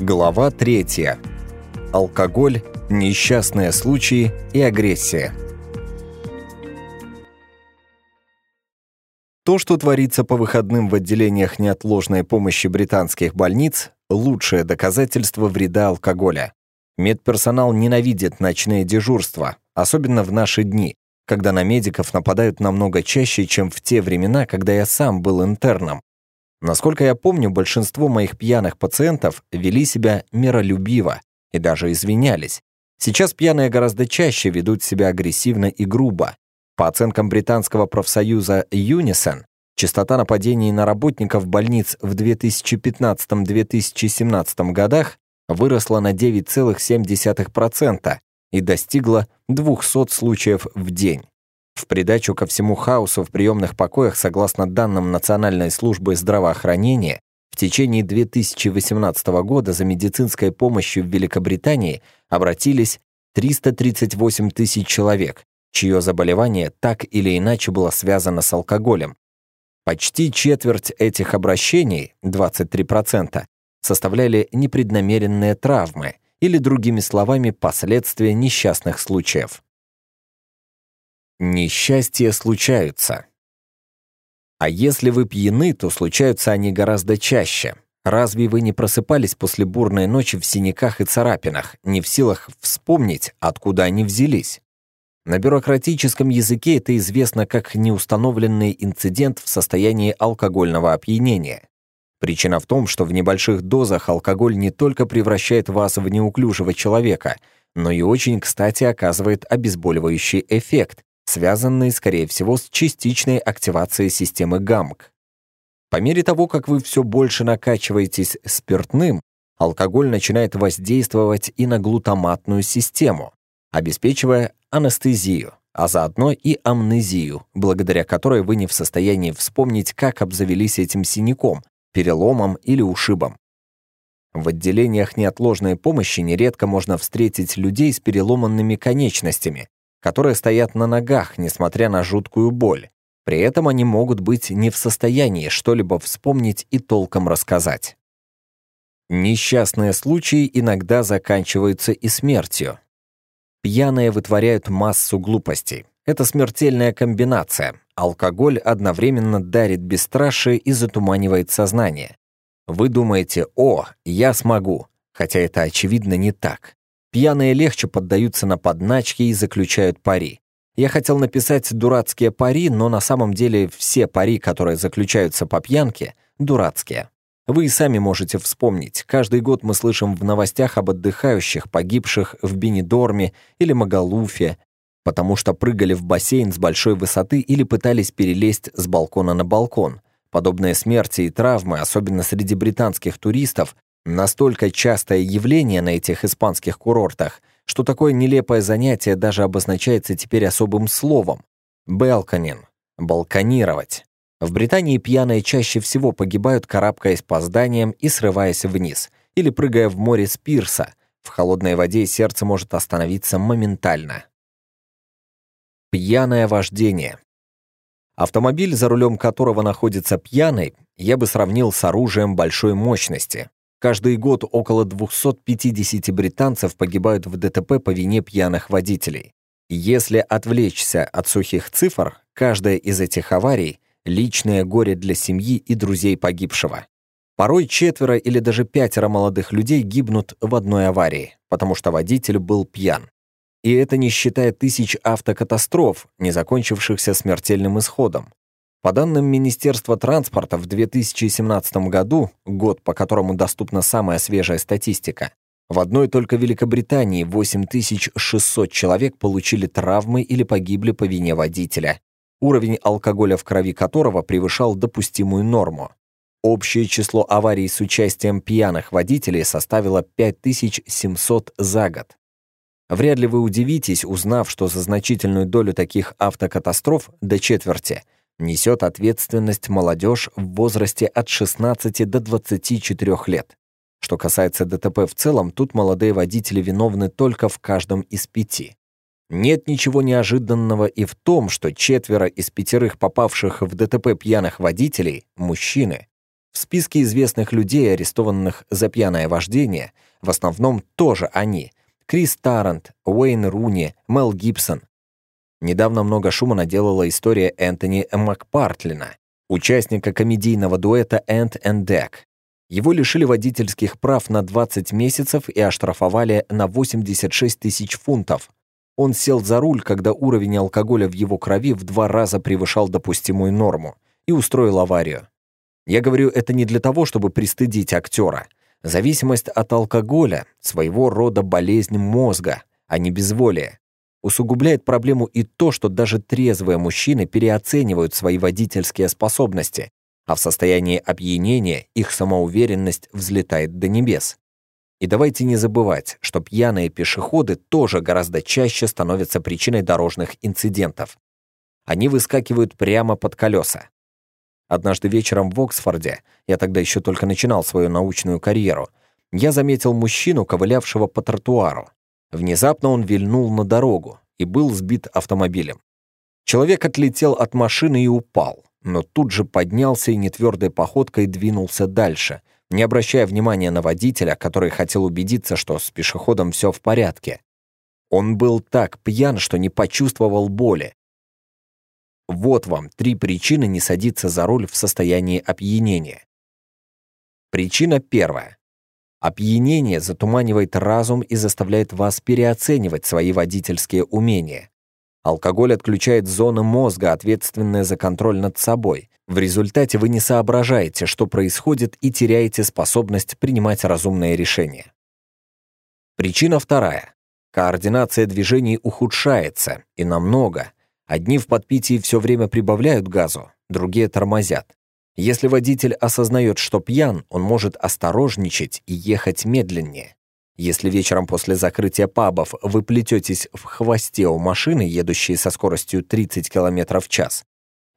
Глава 3. Алкоголь, несчастные случаи и агрессия. То, что творится по выходным в отделениях неотложной помощи британских больниц, лучшее доказательство вреда алкоголя. Медперсонал ненавидит ночные дежурства, особенно в наши дни, когда на медиков нападают намного чаще, чем в те времена, когда я сам был интерном. Насколько я помню, большинство моих пьяных пациентов вели себя миролюбиво и даже извинялись. Сейчас пьяные гораздо чаще ведут себя агрессивно и грубо. По оценкам британского профсоюза Юнисон, частота нападений на работников больниц в 2015-2017 годах выросла на 9,7% и достигла 200 случаев в день. В придачу ко всему хаосу в приемных покоях, согласно данным Национальной службы здравоохранения, в течение 2018 года за медицинской помощью в Великобритании обратились 338 тысяч человек, чье заболевание так или иначе было связано с алкоголем. Почти четверть этих обращений, 23%, составляли непреднамеренные травмы или, другими словами, последствия несчастных случаев. Несчастья случаются. А если вы пьяны, то случаются они гораздо чаще. Разве вы не просыпались после бурной ночи в синяках и царапинах, не в силах вспомнить, откуда они взялись? На бюрократическом языке это известно как неустановленный инцидент в состоянии алкогольного опьянения. Причина в том, что в небольших дозах алкоголь не только превращает вас в неуклюжего человека, но и очень, кстати, оказывает обезболивающий эффект, связанные, скорее всего, с частичной активацией системы ГАМК. По мере того, как вы все больше накачиваетесь спиртным, алкоголь начинает воздействовать и на глутаматную систему, обеспечивая анестезию, а заодно и амнезию, благодаря которой вы не в состоянии вспомнить, как обзавелись этим синяком, переломом или ушибом. В отделениях неотложной помощи нередко можно встретить людей с переломанными конечностями, которые стоят на ногах, несмотря на жуткую боль. При этом они могут быть не в состоянии что-либо вспомнить и толком рассказать. Несчастные случаи иногда заканчиваются и смертью. Пьяные вытворяют массу глупостей. Это смертельная комбинация. Алкоголь одновременно дарит бесстрашие и затуманивает сознание. Вы думаете «О, я смогу», хотя это очевидно не так. Пьяные легче поддаются на подначки и заключают пари. Я хотел написать «дурацкие пари», но на самом деле все пари, которые заключаются по пьянке, дурацкие. Вы и сами можете вспомнить, каждый год мы слышим в новостях об отдыхающих, погибших в Бенедорме или Магалуфе, потому что прыгали в бассейн с большой высоты или пытались перелезть с балкона на балкон. Подобные смерти и травмы, особенно среди британских туристов, Настолько частое явление на этих испанских курортах, что такое нелепое занятие даже обозначается теперь особым словом – «белканин» – «балканировать». В Британии пьяные чаще всего погибают, карабкаясь по зданиям и срываясь вниз, или прыгая в море с пирса. В холодной воде сердце может остановиться моментально. Пьяное вождение. Автомобиль, за рулем которого находится пьяный, я бы сравнил с оружием большой мощности. Каждый год около 250 британцев погибают в ДТП по вине пьяных водителей. Если отвлечься от сухих цифр, каждая из этих аварий — личное горе для семьи и друзей погибшего. Порой четверо или даже пятеро молодых людей гибнут в одной аварии, потому что водитель был пьян. И это не считая тысяч автокатастроф, не закончившихся смертельным исходом. По данным Министерства транспорта, в 2017 году, год, по которому доступна самая свежая статистика, в одной только Великобритании 8600 человек получили травмы или погибли по вине водителя, уровень алкоголя в крови которого превышал допустимую норму. Общее число аварий с участием пьяных водителей составило 5700 за год. Вряд ли вы удивитесь, узнав, что за значительную долю таких автокатастроф, до четверти – несет ответственность молодежь в возрасте от 16 до 24 лет. Что касается ДТП в целом, тут молодые водители виновны только в каждом из пяти. Нет ничего неожиданного и в том, что четверо из пятерых попавших в ДТП пьяных водителей – мужчины. В списке известных людей, арестованных за пьяное вождение, в основном тоже они – Крис Тарант, Уэйн Руни, Мел Гибсон, Недавно много шума наделала история Энтони Макпартлина, участника комедийного дуэта Энд and Deck. Его лишили водительских прав на 20 месяцев и оштрафовали на 86 тысяч фунтов. Он сел за руль, когда уровень алкоголя в его крови в два раза превышал допустимую норму, и устроил аварию. Я говорю это не для того, чтобы пристыдить актера. Зависимость от алкоголя – своего рода болезнь мозга, а не безволие. Усугубляет проблему и то, что даже трезвые мужчины переоценивают свои водительские способности, а в состоянии опьянения их самоуверенность взлетает до небес. И давайте не забывать, что пьяные пешеходы тоже гораздо чаще становятся причиной дорожных инцидентов. Они выскакивают прямо под колеса. Однажды вечером в Оксфорде, я тогда еще только начинал свою научную карьеру, я заметил мужчину, ковылявшего по тротуару. Внезапно он вильнул на дорогу и был сбит автомобилем. Человек отлетел от машины и упал, но тут же поднялся и нетвердой походкой двинулся дальше, не обращая внимания на водителя, который хотел убедиться, что с пешеходом все в порядке. Он был так пьян, что не почувствовал боли. Вот вам три причины не садиться за руль в состоянии опьянения. Причина первая. Опьянение затуманивает разум и заставляет вас переоценивать свои водительские умения. Алкоголь отключает зоны мозга, ответственные за контроль над собой. В результате вы не соображаете, что происходит, и теряете способность принимать разумные решения. Причина вторая. Координация движений ухудшается, и намного. Одни в подпитии все время прибавляют газу, другие тормозят. Если водитель осознает, что пьян, он может осторожничать и ехать медленнее. Если вечером после закрытия пабов вы плететесь в хвосте у машины, едущей со скоростью 30 км в час,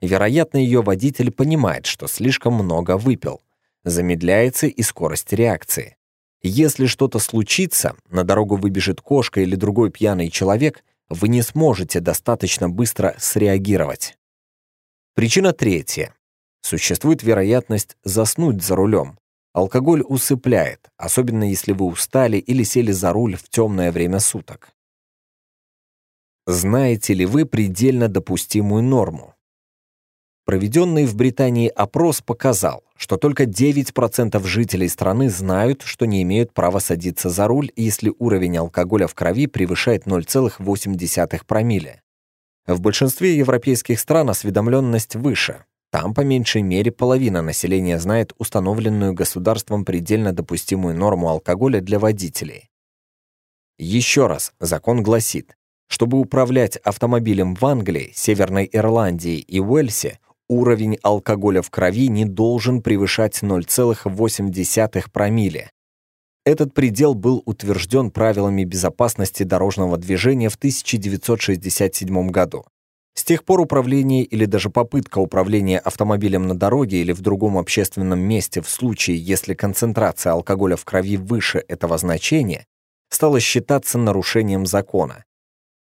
вероятно, ее водитель понимает, что слишком много выпил. Замедляется и скорость реакции. Если что-то случится, на дорогу выбежит кошка или другой пьяный человек, вы не сможете достаточно быстро среагировать. Причина третья Существует вероятность заснуть за рулем. Алкоголь усыпляет, особенно если вы устали или сели за руль в темное время суток. Знаете ли вы предельно допустимую норму? Проведенный в Британии опрос показал, что только 9% жителей страны знают, что не имеют права садиться за руль, если уровень алкоголя в крови превышает 0,8 промилле. В большинстве европейских стран осведомленность выше там по меньшей мере половина населения знает установленную государством предельно допустимую норму алкоголя для водителей. Еще раз, закон гласит, чтобы управлять автомобилем в Англии, Северной Ирландии и Уэльсе, уровень алкоголя в крови не должен превышать 0,8 промилле. Этот предел был утвержден правилами безопасности дорожного движения в 1967 году. С тех пор управление или даже попытка управления автомобилем на дороге или в другом общественном месте в случае, если концентрация алкоголя в крови выше этого значения, стало считаться нарушением закона.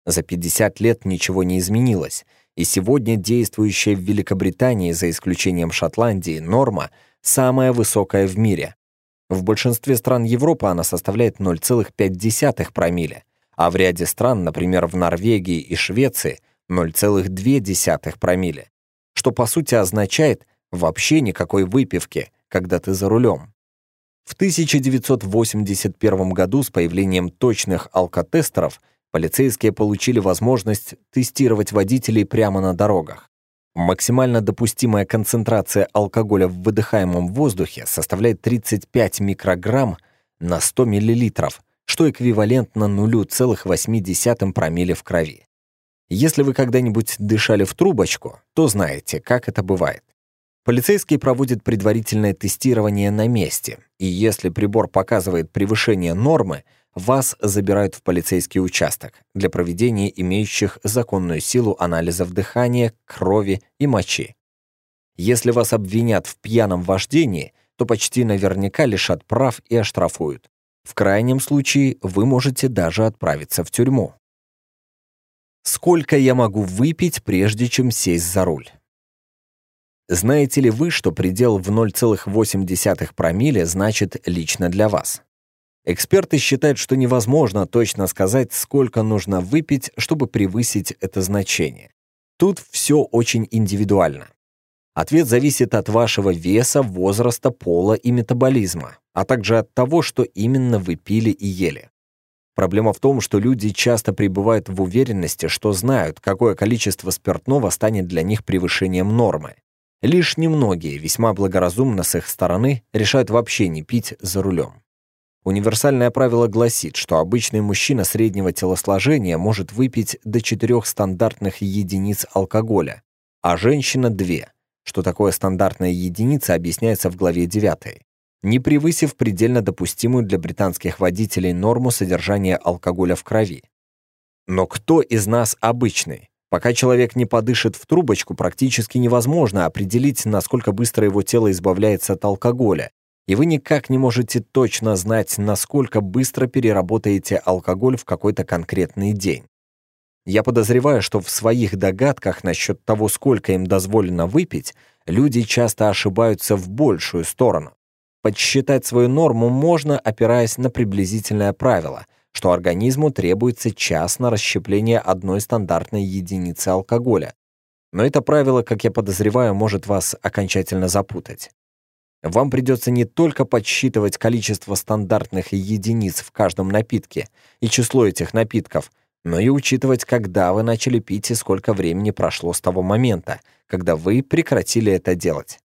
За 50 лет ничего не изменилось, и сегодня действующая в Великобритании, за исключением Шотландии, норма самая высокая в мире. В большинстве стран Европы она составляет 0,5 промилле, а в ряде стран, например, в Норвегии и Швеции, 0,2 промилле, что по сути означает вообще никакой выпивки, когда ты за рулем. В 1981 году с появлением точных алкотестеров полицейские получили возможность тестировать водителей прямо на дорогах. Максимально допустимая концентрация алкоголя в выдыхаемом воздухе составляет 35 микрограмм на 100 миллилитров, что эквивалентно 0,8 промилле в крови. Если вы когда-нибудь дышали в трубочку, то знаете, как это бывает. Полицейский проводит предварительное тестирование на месте, и если прибор показывает превышение нормы, вас забирают в полицейский участок для проведения имеющих законную силу анализов дыхания, крови и мочи. Если вас обвинят в пьяном вождении, то почти наверняка лишат прав и оштрафуют. В крайнем случае вы можете даже отправиться в тюрьму сколько я могу выпить, прежде чем сесть за руль. Знаете ли вы, что предел в 0,8 промилле значит лично для вас? Эксперты считают, что невозможно точно сказать, сколько нужно выпить, чтобы превысить это значение. Тут все очень индивидуально. Ответ зависит от вашего веса, возраста, пола и метаболизма, а также от того, что именно вы пили и ели. Проблема в том, что люди часто пребывают в уверенности, что знают, какое количество спиртного станет для них превышением нормы. Лишь немногие, весьма благоразумно с их стороны, решают вообще не пить за рулем. Универсальное правило гласит, что обычный мужчина среднего телосложения может выпить до 4 стандартных единиц алкоголя, а женщина – 2. Что такое стандартная единица, объясняется в главе 9 не превысив предельно допустимую для британских водителей норму содержания алкоголя в крови. Но кто из нас обычный? Пока человек не подышит в трубочку, практически невозможно определить, насколько быстро его тело избавляется от алкоголя, и вы никак не можете точно знать, насколько быстро переработаете алкоголь в какой-то конкретный день. Я подозреваю, что в своих догадках насчет того, сколько им дозволено выпить, люди часто ошибаются в большую сторону. Подсчитать свою норму можно, опираясь на приблизительное правило, что организму требуется час на расщепление одной стандартной единицы алкоголя. Но это правило, как я подозреваю, может вас окончательно запутать. Вам придется не только подсчитывать количество стандартных единиц в каждом напитке и число этих напитков, но и учитывать, когда вы начали пить и сколько времени прошло с того момента, когда вы прекратили это делать.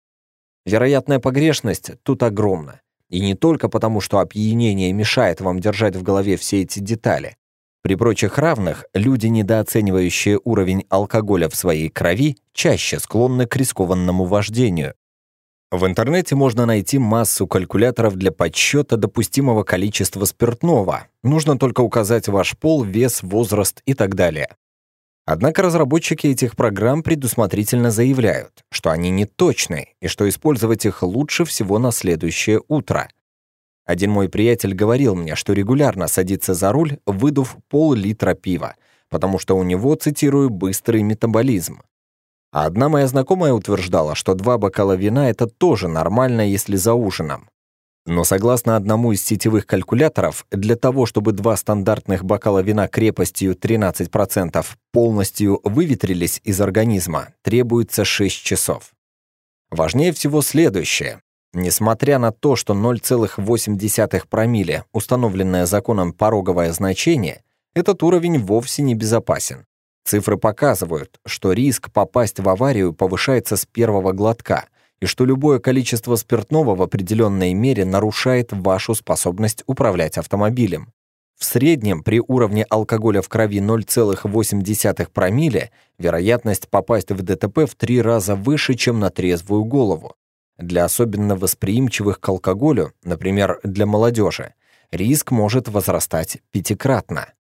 Вероятная погрешность тут огромна. И не только потому, что опьянение мешает вам держать в голове все эти детали. При прочих равных люди, недооценивающие уровень алкоголя в своей крови, чаще склонны к рискованному вождению. В интернете можно найти массу калькуляторов для подсчета допустимого количества спиртного. Нужно только указать ваш пол, вес, возраст и так далее. Однако разработчики этих программ предусмотрительно заявляют, что они не точны и что использовать их лучше всего на следующее утро. Один мой приятель говорил мне, что регулярно садится за руль, выдув пол-литра пива, потому что у него, цитирую, «быстрый метаболизм». А одна моя знакомая утверждала, что два бокала вина — это тоже нормально, если за ужином. Но согласно одному из сетевых калькуляторов, для того, чтобы два стандартных бокала вина крепостью 13% полностью выветрились из организма, требуется 6 часов. Важнее всего следующее. Несмотря на то, что 0,8 промилле, установленное законом пороговое значение, этот уровень вовсе не безопасен. Цифры показывают, что риск попасть в аварию повышается с первого глотка, и что любое количество спиртного в определенной мере нарушает вашу способность управлять автомобилем. В среднем при уровне алкоголя в крови 0,8 промилле вероятность попасть в ДТП в три раза выше, чем на трезвую голову. Для особенно восприимчивых к алкоголю, например, для молодежи, риск может возрастать пятикратно.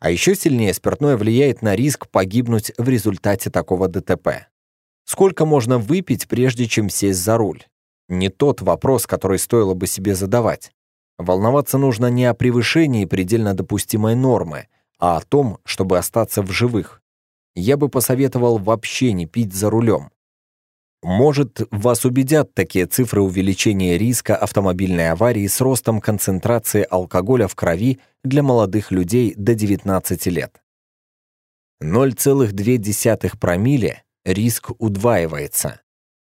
А еще сильнее спиртное влияет на риск погибнуть в результате такого ДТП. Сколько можно выпить, прежде чем сесть за руль? Не тот вопрос, который стоило бы себе задавать. Волноваться нужно не о превышении предельно допустимой нормы, а о том, чтобы остаться в живых. Я бы посоветовал вообще не пить за рулем. Может, вас убедят такие цифры увеличения риска автомобильной аварии с ростом концентрации алкоголя в крови для молодых людей до 19 лет. 0,2 промилле риск удваивается.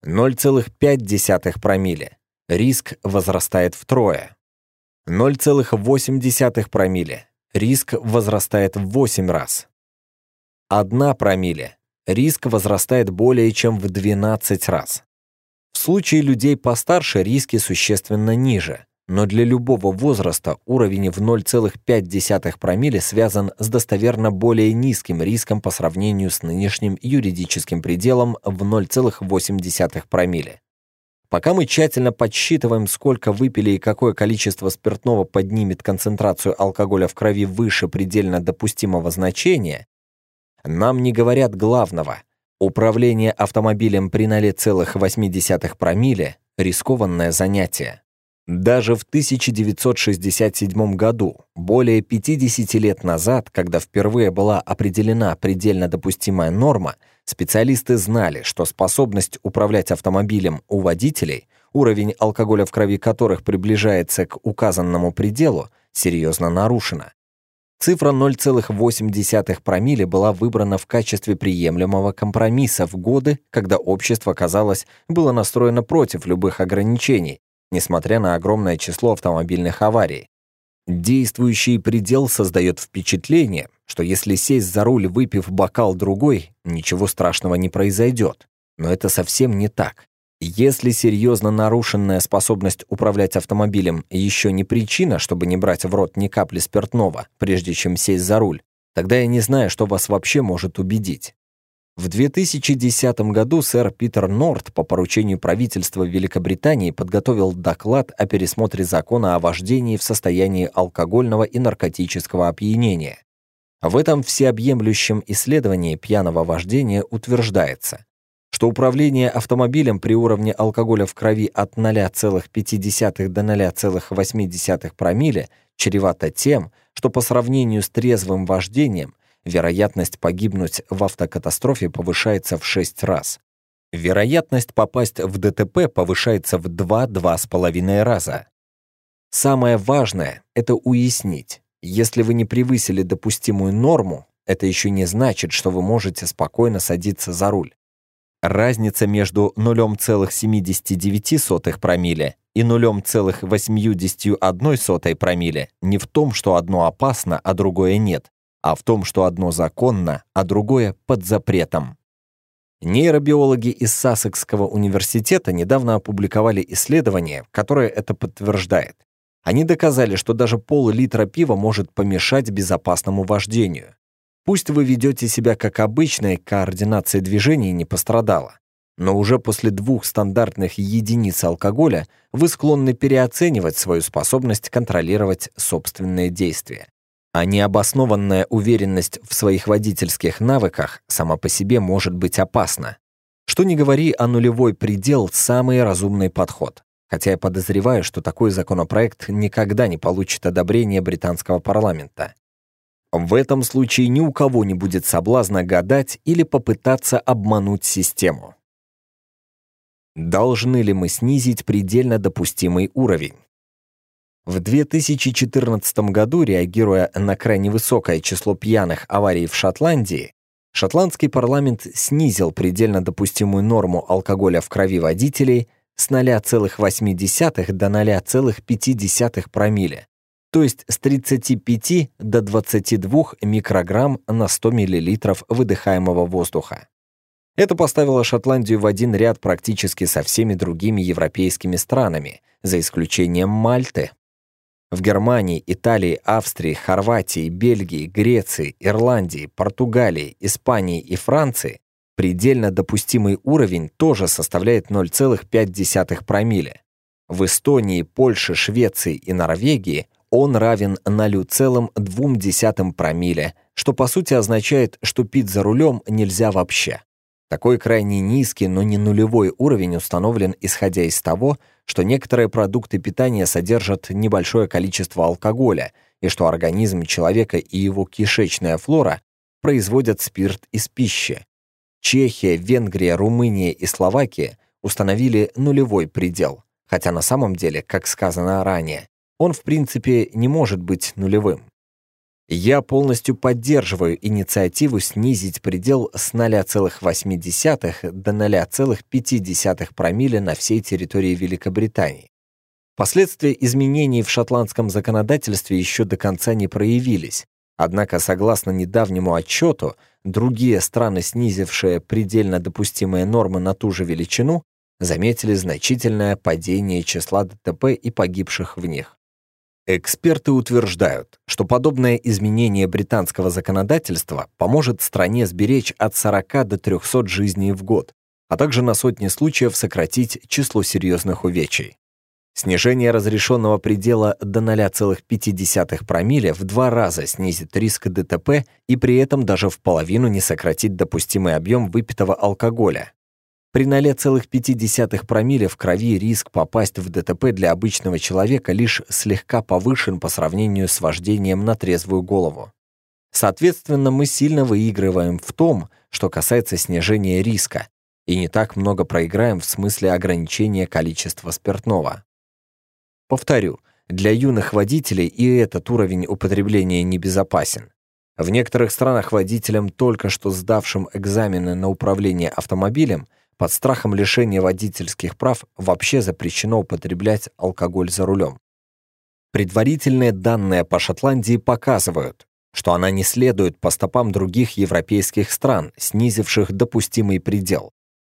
0,5 промилле. Риск возрастает втрое. 0,8 промилле. Риск возрастает в 8 раз. 1 промилле. Риск возрастает более чем в 12 раз. В случае людей постарше риски существенно ниже – но для любого возраста уровень в 0,5 промилле связан с достоверно более низким риском по сравнению с нынешним юридическим пределом в 0,8 промилле. Пока мы тщательно подсчитываем, сколько выпили и какое количество спиртного поднимет концентрацию алкоголя в крови выше предельно допустимого значения, нам не говорят главного. Управление автомобилем при 0,8 промилле – рискованное занятие. Даже в 1967 году, более 50 лет назад, когда впервые была определена предельно допустимая норма, специалисты знали, что способность управлять автомобилем у водителей, уровень алкоголя в крови которых приближается к указанному пределу, серьезно нарушена. Цифра 0,8 промилле была выбрана в качестве приемлемого компромисса в годы, когда общество, казалось, было настроено против любых ограничений, несмотря на огромное число автомобильных аварий. Действующий предел создает впечатление, что если сесть за руль, выпив бокал другой, ничего страшного не произойдет. Но это совсем не так. Если серьезно нарушенная способность управлять автомобилем еще не причина, чтобы не брать в рот ни капли спиртного, прежде чем сесть за руль, тогда я не знаю, что вас вообще может убедить. В 2010 году сэр Питер Норт по поручению правительства Великобритании подготовил доклад о пересмотре закона о вождении в состоянии алкогольного и наркотического опьянения. В этом всеобъемлющем исследовании пьяного вождения утверждается, что управление автомобилем при уровне алкоголя в крови от 0,5 до 0,8 промилле чревато тем, что по сравнению с трезвым вождением вероятность погибнуть в автокатастрофе повышается в 6 раз. Вероятность попасть в ДТП повышается в 2-2,5 раза. Самое важное — это уяснить. Если вы не превысили допустимую норму, это еще не значит, что вы можете спокойно садиться за руль. Разница между 0,79 промилле и 0,81 промилле не в том, что одно опасно, а другое нет а в том, что одно законно, а другое под запретом. Нейробиологи из Сассекского университета недавно опубликовали исследование, которое это подтверждает. Они доказали, что даже пол-литра пива может помешать безопасному вождению. Пусть вы ведете себя как обычно и координация движений не пострадала, но уже после двух стандартных единиц алкоголя вы склонны переоценивать свою способность контролировать собственные действия а необоснованная уверенность в своих водительских навыках сама по себе может быть опасна. Что не говори, о нулевой предел – самый разумный подход. Хотя я подозреваю, что такой законопроект никогда не получит одобрение британского парламента. В этом случае ни у кого не будет соблазна гадать или попытаться обмануть систему. Должны ли мы снизить предельно допустимый уровень? В 2014 году, реагируя на крайне высокое число пьяных аварий в Шотландии, шотландский парламент снизил предельно допустимую норму алкоголя в крови водителей с 0,8 до 0,5 промилле, то есть с 35 до 22 микрограмм на 100 мл выдыхаемого воздуха. Это поставило Шотландию в один ряд практически со всеми другими европейскими странами, за исключением Мальты. В Германии, Италии, Австрии, Хорватии, Бельгии, Греции, Ирландии, Португалии, Испании и Франции предельно допустимый уровень тоже составляет 0,5 промилле. В Эстонии, Польше, Швеции и Норвегии он равен 0,2 промилле, что по сути означает, что пить за рулем нельзя вообще. Такой крайне низкий, но не нулевой уровень установлен исходя из того, что некоторые продукты питания содержат небольшое количество алкоголя и что организм человека и его кишечная флора производят спирт из пищи. Чехия, Венгрия, Румыния и Словакия установили нулевой предел, хотя на самом деле, как сказано ранее, он в принципе не может быть нулевым. Я полностью поддерживаю инициативу снизить предел с 0,8 до 0,5 промилле на всей территории Великобритании. Последствия изменений в шотландском законодательстве еще до конца не проявились, однако, согласно недавнему отчету, другие страны, снизившие предельно допустимые нормы на ту же величину, заметили значительное падение числа ДТП и погибших в них. Эксперты утверждают, что подобное изменение британского законодательства поможет стране сберечь от 40 до 300 жизней в год, а также на сотни случаев сократить число серьезных увечий. Снижение разрешенного предела до 0,5 промилле в два раза снизит риск ДТП и при этом даже в половину не сократит допустимый объем выпитого алкоголя, при 0,5 промилле в крови риск попасть в ДТП для обычного человека лишь слегка повышен по сравнению с вождением на трезвую голову. Соответственно, мы сильно выигрываем в том, что касается снижения риска, и не так много проиграем в смысле ограничения количества спиртного. Повторю, для юных водителей и этот уровень употребления небезопасен. В некоторых странах водителям, только что сдавшим экзамены на управление автомобилем, под страхом лишения водительских прав вообще запрещено употреблять алкоголь за рулем. Предварительные данные по Шотландии показывают, что она не следует по стопам других европейских стран, снизивших допустимый предел.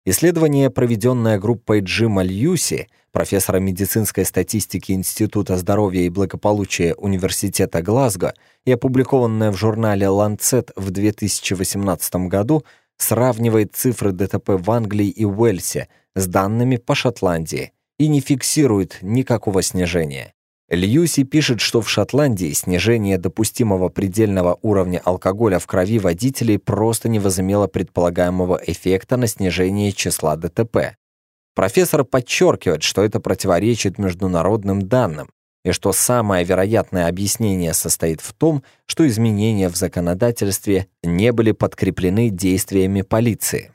Исследование, проведенное группой Джима Льюси, профессора медицинской статистики Института здоровья и благополучия Университета Глазго и опубликованное в журнале Lancet в 2018 году, сравнивает цифры ДТП в Англии и Уэльсе с данными по Шотландии и не фиксирует никакого снижения. Льюси пишет, что в Шотландии снижение допустимого предельного уровня алкоголя в крови водителей просто не возымело предполагаемого эффекта на снижение числа ДТП. Профессор подчеркивает, что это противоречит международным данным, и что самое вероятное объяснение состоит в том, что изменения в законодательстве не были подкреплены действиями полиции.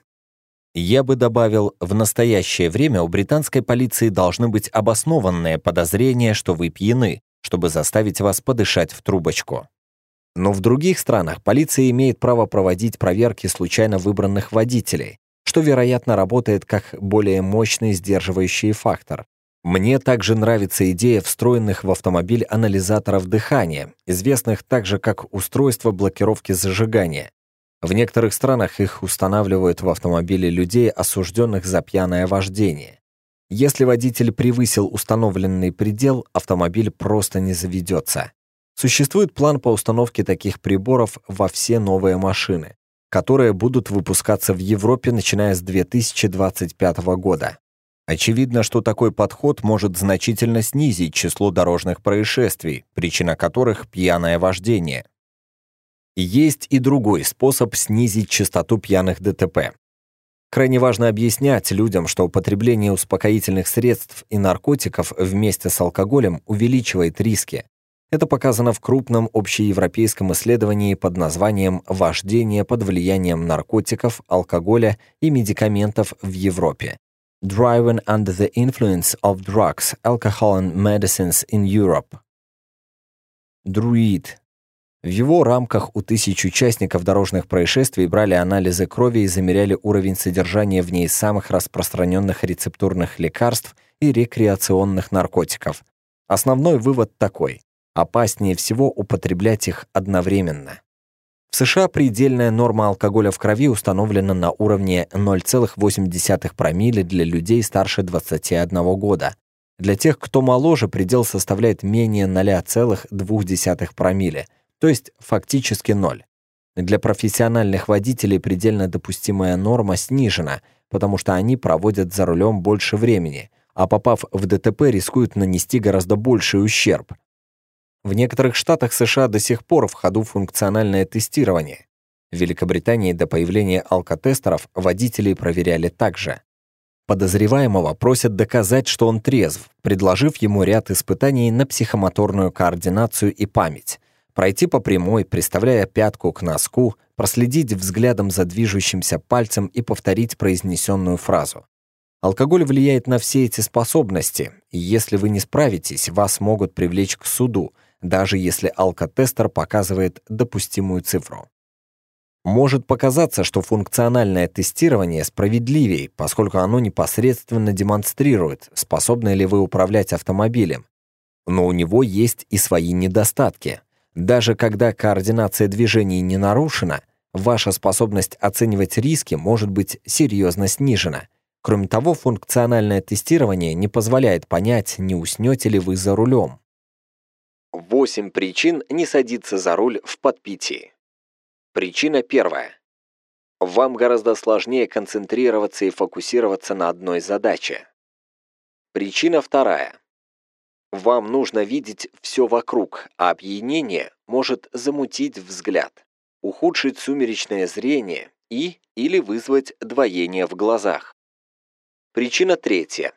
Я бы добавил, в настоящее время у британской полиции должны быть обоснованные подозрения, что вы пьяны, чтобы заставить вас подышать в трубочку. Но в других странах полиция имеет право проводить проверки случайно выбранных водителей, что, вероятно, работает как более мощный сдерживающий фактор, мне также нравится идея встроенных в автомобиль анализаторов дыхания, известных также как устройство блокировки зажигания. В некоторых странах их устанавливают в автомобиле людей, осужденных за пьяное вождение. Если водитель превысил установленный предел, автомобиль просто не заведется. Существует план по установке таких приборов во все новые машины, которые будут выпускаться в Европе, начиная с 2025 года. Очевидно, что такой подход может значительно снизить число дорожных происшествий, причина которых – пьяное вождение. Есть и другой способ снизить частоту пьяных ДТП. Крайне важно объяснять людям, что употребление успокоительных средств и наркотиков вместе с алкоголем увеличивает риски. Это показано в крупном общеевропейском исследовании под названием «Вождение под влиянием наркотиков, алкоголя и медикаментов в Европе», driving under the influence of drugs, alcohol and medicines in Europe. Друид. В его рамках у тысяч участников дорожных происшествий брали анализы крови и замеряли уровень содержания в ней самых распространенных рецептурных лекарств и рекреационных наркотиков. Основной вывод такой – опаснее всего употреблять их одновременно. В США предельная норма алкоголя в крови установлена на уровне 0,8 промилле для людей старше 21 года. Для тех, кто моложе, предел составляет менее 0,2 промилле, то есть фактически 0. Для профессиональных водителей предельно допустимая норма снижена, потому что они проводят за рулем больше времени, а попав в ДТП, рискуют нанести гораздо больший ущерб, в некоторых штатах США до сих пор в ходу функциональное тестирование. В Великобритании до появления алкотестеров водителей проверяли также. Подозреваемого просят доказать, что он трезв, предложив ему ряд испытаний на психомоторную координацию и память. Пройти по прямой, приставляя пятку к носку, проследить взглядом за движущимся пальцем и повторить произнесенную фразу. Алкоголь влияет на все эти способности, и если вы не справитесь, вас могут привлечь к суду, даже если алкотестер показывает допустимую цифру. Может показаться, что функциональное тестирование справедливее, поскольку оно непосредственно демонстрирует, способны ли вы управлять автомобилем. Но у него есть и свои недостатки. Даже когда координация движений не нарушена, ваша способность оценивать риски может быть серьезно снижена. Кроме того, функциональное тестирование не позволяет понять, не уснете ли вы за рулем. Восемь причин не садиться за руль в подпитии. Причина первая. Вам гораздо сложнее концентрироваться и фокусироваться на одной задаче. Причина вторая. Вам нужно видеть все вокруг, а опьянение может замутить взгляд, ухудшить сумеречное зрение и или вызвать двоение в глазах. Причина третья.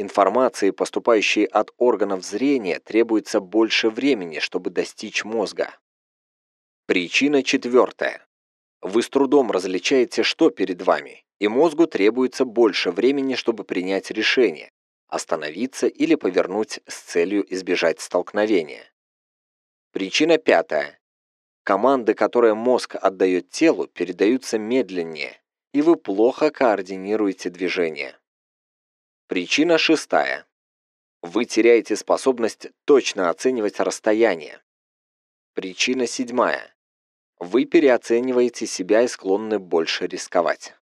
Информации, поступающей от органов зрения, требуется больше времени, чтобы достичь мозга. Причина четвертая. Вы с трудом различаете, что перед вами, и мозгу требуется больше времени, чтобы принять решение, остановиться или повернуть с целью избежать столкновения. Причина пятая. Команды, которые мозг отдает телу, передаются медленнее, и вы плохо координируете движение. Причина шестая. Вы теряете способность точно оценивать расстояние. Причина седьмая. Вы переоцениваете себя и склонны больше рисковать.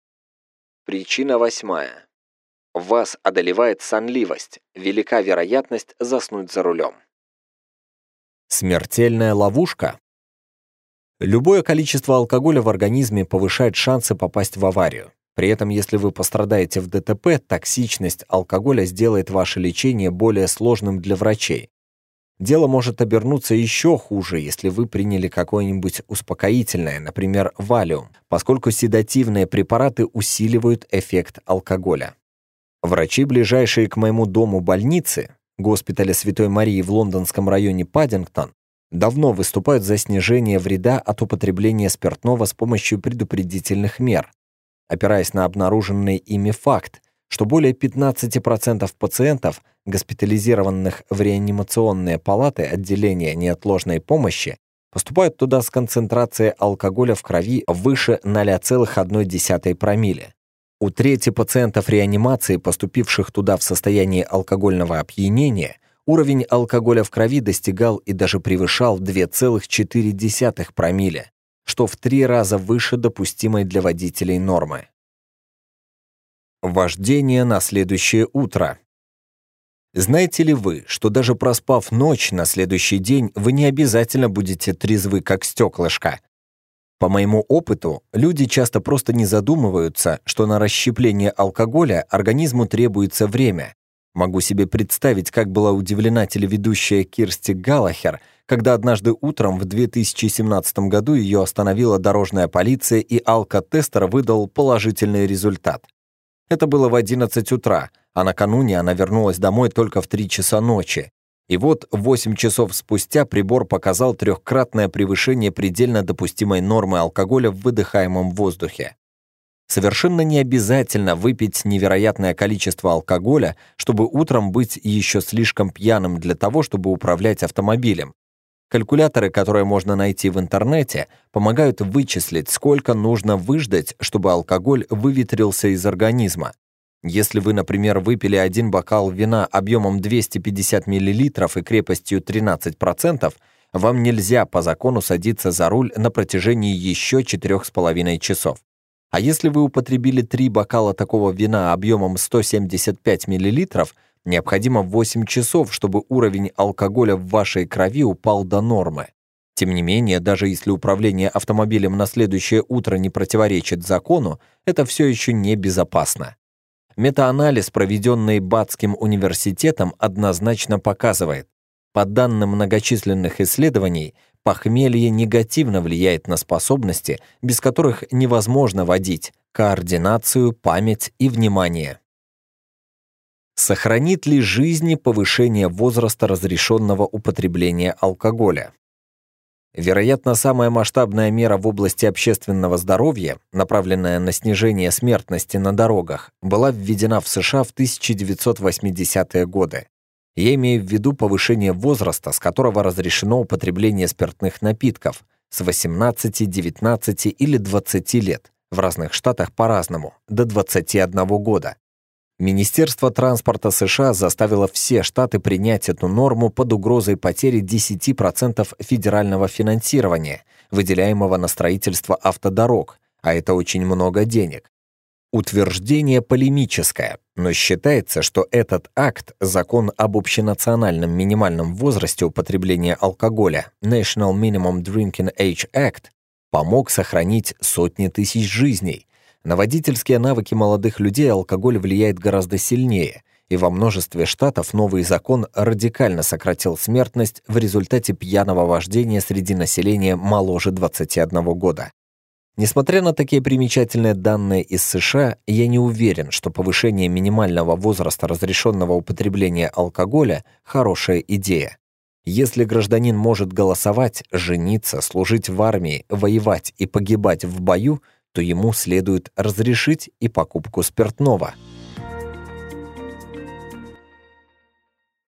Причина восьмая. Вас одолевает сонливость, велика вероятность заснуть за рулем. Смертельная ловушка. Любое количество алкоголя в организме повышает шансы попасть в аварию. При этом, если вы пострадаете в ДТП, токсичность алкоголя сделает ваше лечение более сложным для врачей. Дело может обернуться еще хуже, если вы приняли какое-нибудь успокоительное, например, валиум, поскольку седативные препараты усиливают эффект алкоголя. Врачи, ближайшие к моему дому больницы, госпиталя Святой Марии в лондонском районе Паддингтон, давно выступают за снижение вреда от употребления спиртного с помощью предупредительных мер, опираясь на обнаруженный ими факт, что более 15% пациентов, госпитализированных в реанимационные палаты отделения неотложной помощи, поступают туда с концентрацией алкоголя в крови выше 0,1 промилле. У трети пациентов реанимации, поступивших туда в состоянии алкогольного опьянения, уровень алкоголя в крови достигал и даже превышал 2,4 промилле, что в три раза выше допустимой для водителей нормы. Вождение на следующее утро. Знаете ли вы, что даже проспав ночь на следующий день, вы не обязательно будете трезвы, как стеклышко? По моему опыту, люди часто просто не задумываются, что на расщепление алкоголя организму требуется время. Могу себе представить, как была удивлена телеведущая Кирсти Галахер. – когда однажды утром в 2017 году ее остановила дорожная полиция и алкотестер выдал положительный результат. Это было в 11 утра, а накануне она вернулась домой только в 3 часа ночи. И вот 8 часов спустя прибор показал трехкратное превышение предельно допустимой нормы алкоголя в выдыхаемом воздухе. Совершенно не обязательно выпить невероятное количество алкоголя, чтобы утром быть еще слишком пьяным для того, чтобы управлять автомобилем. Калькуляторы, которые можно найти в интернете, помогают вычислить, сколько нужно выждать, чтобы алкоголь выветрился из организма. Если вы, например, выпили один бокал вина объемом 250 мл и крепостью 13%, вам нельзя по закону садиться за руль на протяжении еще 4,5 часов. А если вы употребили три бокала такого вина объемом 175 миллилитров, Необходимо 8 часов, чтобы уровень алкоголя в вашей крови упал до нормы. Тем не менее, даже если управление автомобилем на следующее утро не противоречит закону, это все еще не безопасно. Метаанализ, проведенный Батским университетом, однозначно показывает, по данным многочисленных исследований, похмелье негативно влияет на способности, без которых невозможно водить, координацию, память и внимание. Сохранит ли жизни повышение возраста разрешенного употребления алкоголя? Вероятно, самая масштабная мера в области общественного здоровья, направленная на снижение смертности на дорогах, была введена в США в 1980-е годы. Я имею в виду повышение возраста, с которого разрешено употребление спиртных напитков с 18, 19 или 20 лет, в разных штатах по-разному, до 21 года. Министерство транспорта США заставило все штаты принять эту норму под угрозой потери 10% федерального финансирования, выделяемого на строительство автодорог, а это очень много денег. Утверждение полемическое, но считается, что этот акт, закон об общенациональном минимальном возрасте употребления алкоголя, National Minimum Drinking Age Act, помог сохранить сотни тысяч жизней – на водительские навыки молодых людей алкоголь влияет гораздо сильнее, и во множестве штатов новый закон радикально сократил смертность в результате пьяного вождения среди населения моложе 21 года. Несмотря на такие примечательные данные из США, я не уверен, что повышение минимального возраста разрешенного употребления алкоголя – хорошая идея. Если гражданин может голосовать, жениться, служить в армии, воевать и погибать в бою – то ему следует разрешить и покупку спиртного –